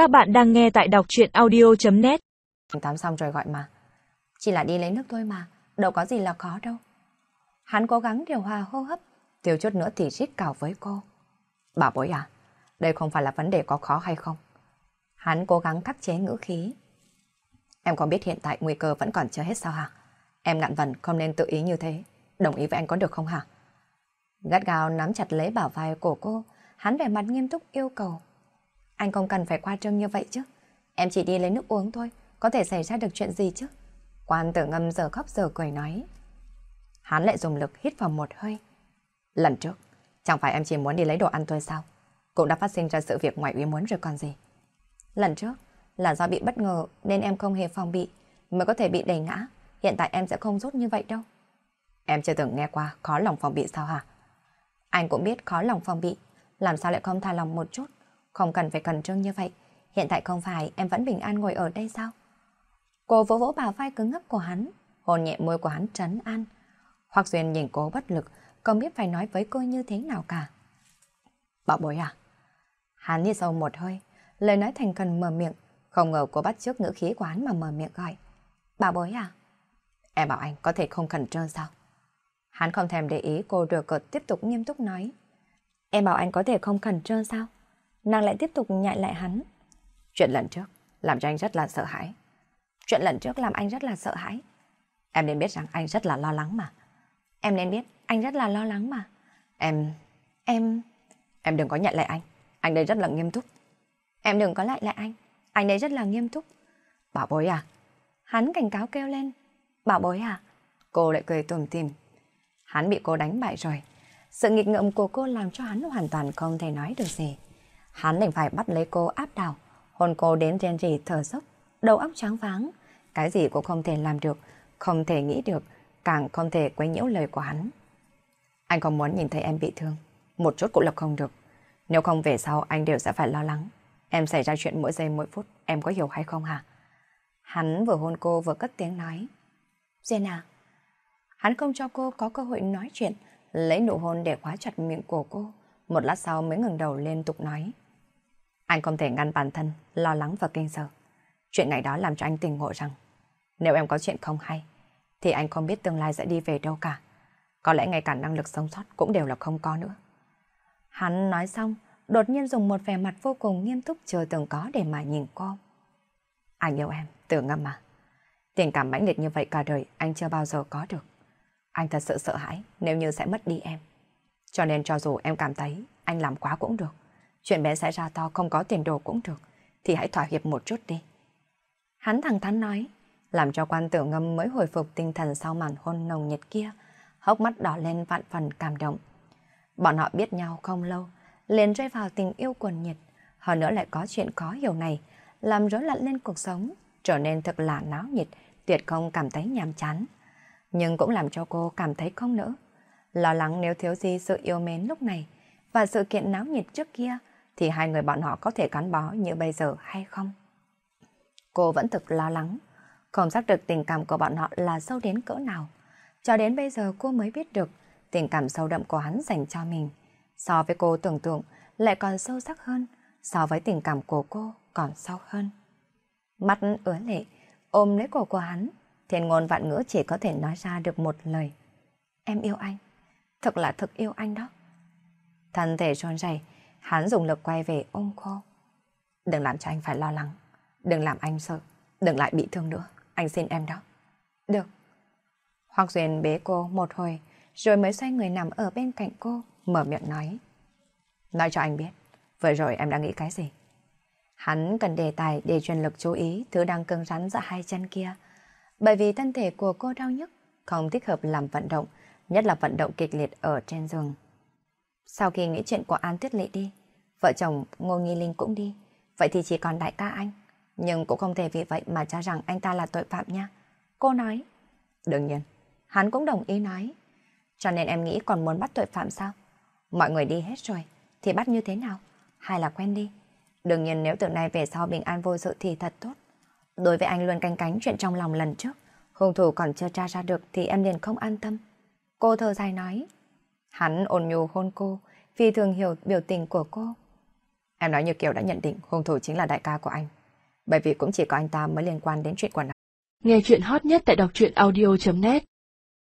Các bạn đang nghe tại đọc chuyện audio.net tắm xong rồi gọi mà. Chỉ là đi lấy nước thôi mà, đâu có gì là khó đâu. Hắn cố gắng điều hòa hô hấp, thiếu chút nữa thì rít cào với cô. Bà bối à, đây không phải là vấn đề có khó hay không. Hắn cố gắng khắc chế ngữ khí. Em có biết hiện tại nguy cơ vẫn còn chưa hết sao hả? Em ngạn vần không nên tự ý như thế. Đồng ý với anh có được không hả? Gắt gao nắm chặt lấy bảo vai của cô, hắn vẻ mặt nghiêm túc yêu cầu. Anh không cần phải qua trương như vậy chứ. Em chỉ đi lấy nước uống thôi, có thể xảy ra được chuyện gì chứ? Quan tử ngâm giờ khóc giờ cười nói. Hắn lại dùng lực hít vào một hơi. Lần trước, chẳng phải em chỉ muốn đi lấy đồ ăn thôi sao? Cũng đã phát sinh ra sự việc ngoại ý muốn rồi còn gì. Lần trước, là do bị bất ngờ nên em không hề phòng bị, mới có thể bị đẩy ngã. Hiện tại em sẽ không rút như vậy đâu. Em chưa từng nghe qua khó lòng phòng bị sao hả? Anh cũng biết khó lòng phòng bị, làm sao lại không tha lòng một chút, không cần phải cần trương như vậy. Hiện tại không phải em vẫn bình an ngồi ở đây sao? Cô vỗ vỗ bà vai cứng ngắc của hắn, hồn nhẹ môi của hắn trấn an. Hoặc Duyên nhìn cô bất lực, không biết phải nói với cô như thế nào cả. Bảo bối à? Hắn đi sâu một hơi, lời nói thành cần mở miệng, không ngờ cô bắt trước ngữ khí của hắn mà mở miệng gọi. Bảo bối à? Em bảo anh có thể không khẩn trương sao? Hắn không thèm để ý cô được cợt tiếp tục nghiêm túc nói. Em bảo anh có thể không khẩn trương sao? Nàng lại tiếp tục nhại lại hắn. Chuyện lần trước làm cho anh rất là sợ hãi. Chuyện lần trước làm anh rất là sợ hãi. Em nên biết rằng anh rất là lo lắng mà. Em nên biết anh rất là lo lắng mà. Em... em... Em đừng có nhận lại anh. Anh đây rất là nghiêm túc. Em đừng có lại lại anh. Anh đây rất là nghiêm túc. Bảo bối à? Hắn cảnh cáo kêu lên. Bảo bối à? Cô lại cười tùm tìm. Hắn bị cô đánh bại rồi. Sự nghịch ngợm của cô làm cho hắn hoàn toàn không thể nói được gì. Hắn đành phải bắt lấy cô áp đảo, hôn cô đến rên rỉ thở dốc, đầu óc trắng váng. Cái gì cũng không thể làm được, không thể nghĩ được, càng không thể quấy nhiễu lời của hắn. Anh không muốn nhìn thấy em bị thương, một chút cũng lập không được. Nếu không về sau anh đều sẽ phải lo lắng. Em xảy ra chuyện mỗi giây mỗi phút, em có hiểu hay không hả? Hắn vừa hôn cô vừa cất tiếng nói. Duyên à? Hắn không cho cô có cơ hội nói chuyện, lấy nụ hôn để khóa chặt miệng của cô. Một lát sau mới ngừng đầu liên tục nói. Anh không thể ngăn bản thân, lo lắng và kinh sợ. Chuyện ngày đó làm cho anh tỉnh ngộ rằng, nếu em có chuyện không hay, thì anh không biết tương lai sẽ đi về đâu cả. Có lẽ ngay cả năng lực sống sót cũng đều là không có nữa. Hắn nói xong, đột nhiên dùng một vẻ mặt vô cùng nghiêm túc chưa từng có để mà nhìn cô. Anh yêu em, tưởng ngâm mà. Tình cảm mãnh liệt như vậy cả đời anh chưa bao giờ có được. Anh thật sự sợ hãi nếu như sẽ mất đi em. Cho nên cho dù em cảm thấy anh làm quá cũng được, chuyện bé xảy ra to không có tiền đồ cũng được, thì hãy thỏa hiệp một chút đi. Hắn thẳng thắn nói, làm cho quan tử ngâm mới hồi phục tinh thần sau màn hôn nồng nhiệt kia, hốc mắt đỏ lên vạn phần cảm động. Bọn họ biết nhau không lâu, liền rơi vào tình yêu cuồng nhiệt, hơn nữa lại có chuyện khó hiểu này, làm rối loạn lên cuộc sống, trở nên thật là náo nhiệt, tuyệt không cảm thấy nhàm chán. Nhưng cũng làm cho cô cảm thấy không nữa, Lo lắng nếu thiếu gì sự yêu mến lúc này và sự kiện náo nhiệt trước kia thì hai người bọn họ có thể gắn bó như bây giờ hay không. Cô vẫn thực lo lắng, không xác được tình cảm của bọn họ là sâu đến cỡ nào. Cho đến bây giờ cô mới biết được tình cảm sâu đậm của hắn dành cho mình. So với cô tưởng tượng lại còn sâu sắc hơn, so với tình cảm của cô còn sâu hơn. Mắt ứa lệ, ôm lấy cổ của hắn, thiên ngôn vạn ngữ chỉ có thể nói ra được một lời. Em yêu anh, thật là thực yêu anh đó. Thân thể trôn rầy, hắn dùng lực quay về ôm cô. Đừng làm cho anh phải lo lắng, đừng làm anh sợ, đừng lại bị thương nữa, anh xin em đó. Được. Hoặc Duyên bế cô một hồi, rồi mới xoay người nằm ở bên cạnh cô, mở miệng nói. Nói cho anh biết, vừa rồi em đã nghĩ cái gì? Hắn cần đề tài để truyền lực chú ý thứ đang cứng rắn giữa hai chân kia. Bởi vì thân thể của cô đau nhức, không thích hợp làm vận động, nhất là vận động kịch liệt ở trên giường. Sau khi nghĩ chuyện của An Tuyết Lệ đi, vợ chồng Ngô Nghi Linh cũng đi, vậy thì chỉ còn đại ca anh. Nhưng cũng không thể vì vậy mà cho rằng anh ta là tội phạm nha. Cô nói. Đương nhiên, hắn cũng đồng ý nói. Cho nên em nghĩ còn muốn bắt tội phạm sao? Mọi người đi hết rồi, thì bắt như thế nào? Hay là quen đi? Đương nhiên nếu từ nay về sau bình an vô sự thì thật tốt. Đối với anh luôn canh cánh chuyện trong lòng lần trước, hung thủ còn chưa tra ra được thì em liền không an tâm. Cô thở dài nói. Hắn ôn nhu hôn cô, vì thường hiểu biểu tình của cô. Em nói như Kiều đã nhận định hung thủ chính là đại ca của anh. Bởi vì cũng chỉ có anh ta mới liên quan đến chuyện quần áo. Nghe chuyện hot nhất tại đọc truyện audio.net